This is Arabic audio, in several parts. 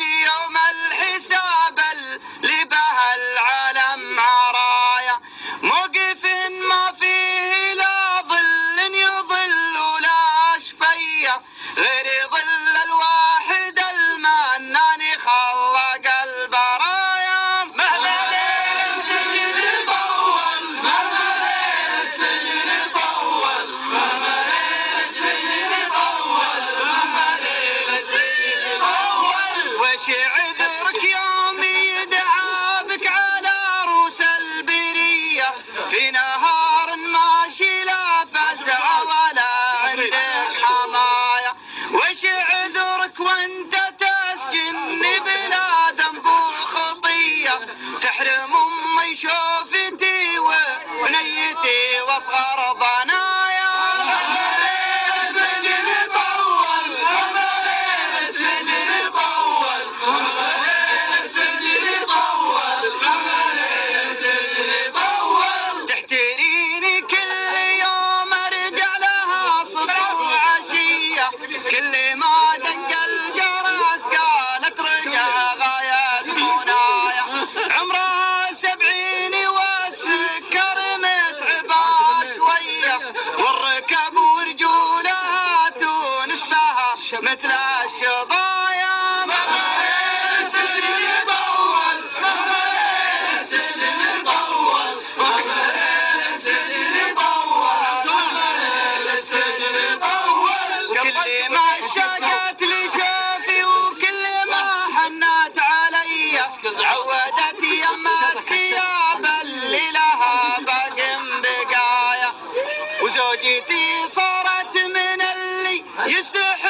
Radio my. عذرك يومي يدعى على روس البرية. في نهار ماشي لا فزعة ولا عندك حماية. وش عذرك وانت تسجن بلا ذنب وخطية. تحرم أمي شوفتي وبنيتي وأصغر ضنايا الشمس مثل الشظايا؟ مهما السلم يطول مهما السلم يطول مهما السلم يطول مهما السلم يطول. كل ما شاقت لي شافي وكل ما حنت علي. عودت يما الثياب اللي لها بقم بقايا. وزوجتي صارت من اللي يستحق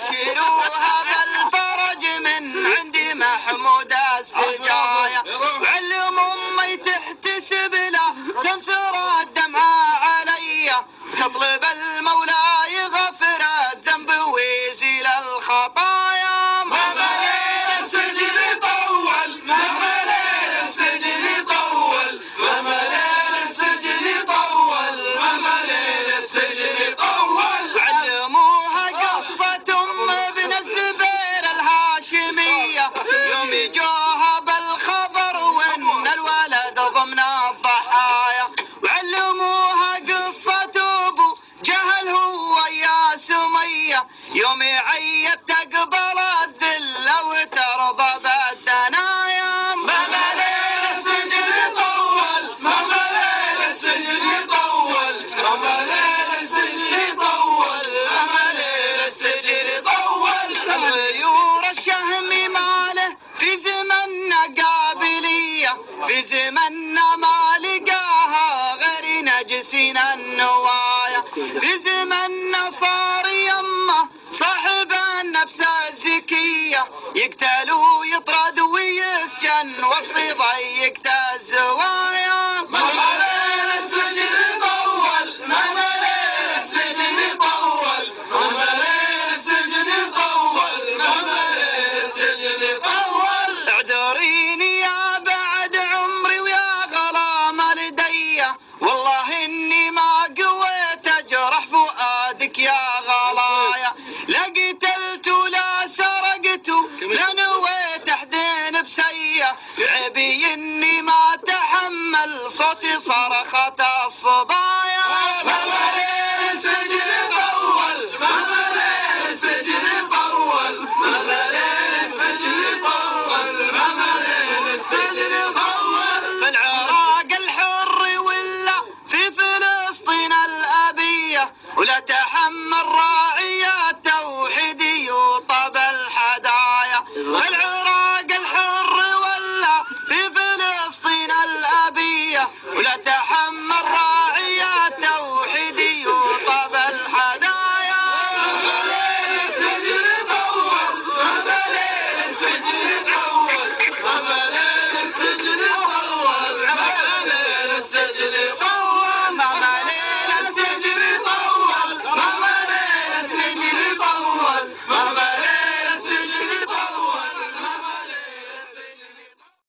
بشروها بالفرج من عندي محمود السجايا. علم أمي تحتسب له تنثر الدمعة علي. تطلب المولى في ما لقاها غير نجسين النوايا. في صار يمه صاحب النفس الزكية. يقتل ويطرد ويسجن وسط ضيقة الزوايا عبي إني ما تحمل صوت صرخة الصبايا. مرة السجن طول مرة السجن طول.